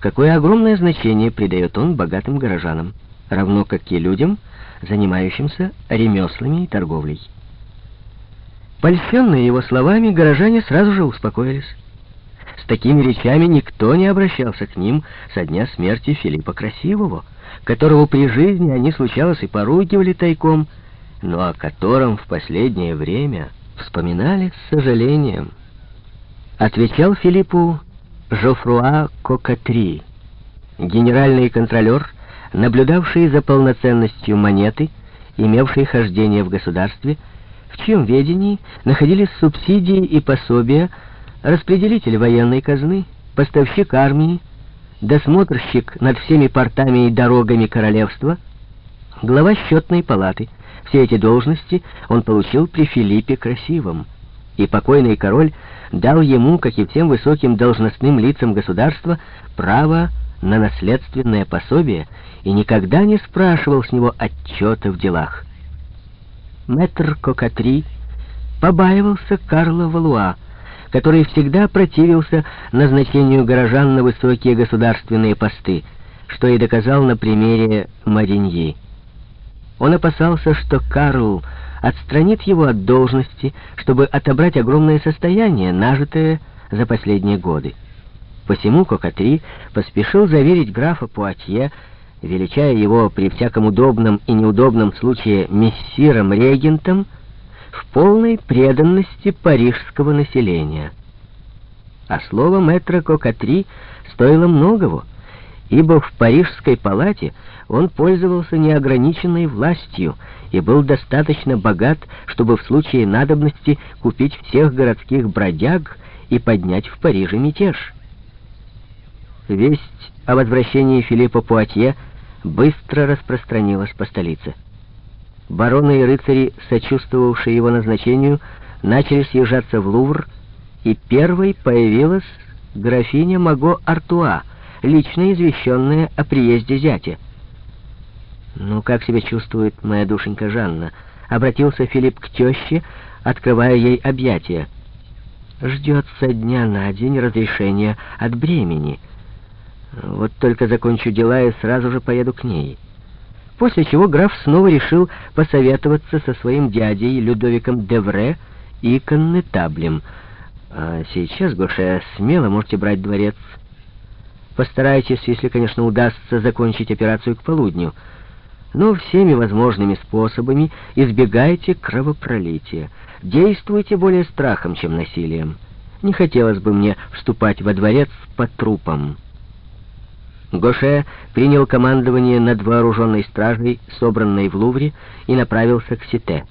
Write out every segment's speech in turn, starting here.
какое огромное значение придает он богатым горожанам, равно как и людям, занимающимся ремеслами и торговлей. Польщенные его словами, горожане сразу же успокоились. С такими речами никто не обращался к ним со дня смерти Филиппа Красивого, которого при жизни они, случалось, и поругивали тайком, но о котором в последнее время вспоминали с сожалением. Отвечал Филиппу Жофруа Кокатри, генеральный контролер, наблюдавший за полноценностью монеты, имевшей хождение в государстве, в чьем ведении находились субсидии и пособия, распределитель военной казны, поставщик армии, досмотрщик над всеми портами и дорогами королевства, глава счетной палаты. Все эти должности он получил при Филиппе Красивом, и покойный король дал ему, как и всем высоким должностным лицам государства, право на наследственное пособие и никогда не спрашивал с него отчета в делах. Мэтр Кокатри побаивался Карла Валуа, который всегда противился назначению горожан на высокие государственные посты, что и доказал на примере Мариньи. Он опасался, что Карл отстранит его от должности, чтобы отобрать огромное состояние, нажитое за последние годы. Посему Кокатри поспешил заверить графа Пуатье, величая его при всяком удобном и неудобном случае мессиром-регентом, в полной преданности парижского населения. А слово мэтра Кокатри стоило многого, ибо в парижской палате он пользовался неограниченной властью и был достаточно богат, чтобы в случае надобности купить всех городских бродяг и поднять в Париже мятеж. Весть о возвращении Филиппа Пуатье быстро распространилась по столице. Бароны и рыцари, сочувствовавшие его назначению, начали съезжаться в Лувр, и первой появилась графиня Маго Артуа, лично извещенная о приезде зятя. «Ну, как себя чувствует моя душенька Жанна?» — обратился Филипп к теще, открывая ей объятия. «Ждет со дня на день разрешения от бремени. Вот только закончу дела и сразу же поеду к ней». После чего граф снова решил посоветоваться со своим дядей Людовиком Девре и коннетаблем. «А сейчас, Гоша, смело можете брать дворец. Постарайтесь, если, конечно, удастся закончить операцию к полудню» но всеми возможными способами избегайте кровопролития. Действуйте более страхом, чем насилием. Не хотелось бы мне вступать во дворец по трупам. Гоше принял командование над вооруженной стражей, собранной в Лувре, и направился к Сите.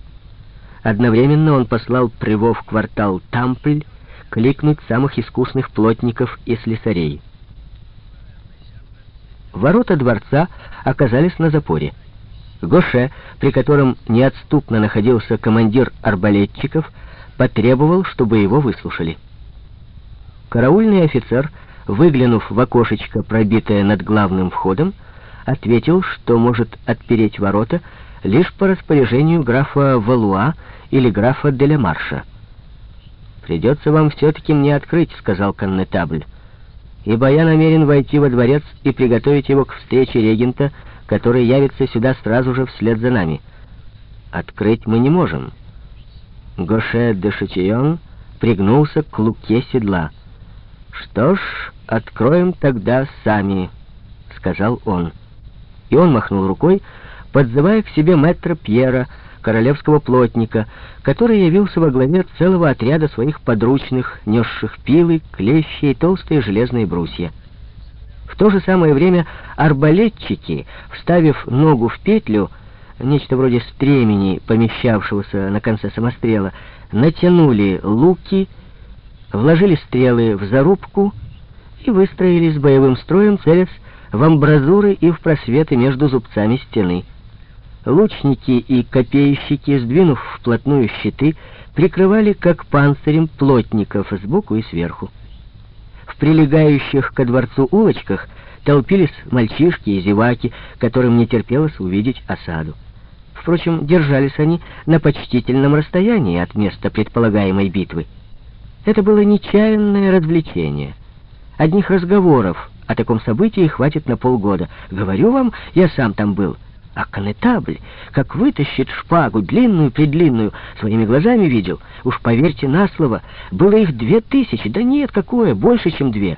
Одновременно он послал Приво в квартал Тампль кликнуть самых искусных плотников и слесарей. Ворота дворца оказались на запоре. Гоше, при котором неотступно находился командир арбалетчиков, потребовал, чтобы его выслушали. Караульный офицер, выглянув в окошечко, пробитое над главным входом, ответил, что может отпереть ворота лишь по распоряжению графа Валуа или графа Делямарша. «Придется вам все-таки мне открыть», — сказал коннетабль, «ибо я намерен войти во дворец и приготовить его к встрече регента который явится сюда сразу же вслед за нами. Открыть мы не можем. Гоше де Шатион пригнулся к луке седла. «Что ж, откроем тогда сами», — сказал он. И он махнул рукой, подзывая к себе мэтра Пьера, королевского плотника, который явился во главе целого отряда своих подручных, несших пилы, клещи и толстые железные брусья. В то же самое время арбалетчики, вставив ногу в петлю, нечто вроде стремени, помещавшегося на конце самострела, натянули луки, вложили стрелы в зарубку и выстроились боевым строем, целясь в амбразуры и в просветы между зубцами стены. Лучники и копейщики, сдвинув вплотную щиты, прикрывали как панцирем плотников сбоку и сверху. В прилегающих ко дворцу улочках толпились мальчишки и зеваки, которым не терпелось увидеть осаду. Впрочем, держались они на почтительном расстоянии от места предполагаемой битвы. Это было нечаянное развлечение. Одних разговоров О таком событии хватит на полгода. Говорю вам, я сам там был. А конетабль, как вытащит шпагу, длинную-предлинную, своими глазами видел. Уж поверьте на слово, было их две тысячи. Да нет, какое, больше, чем две.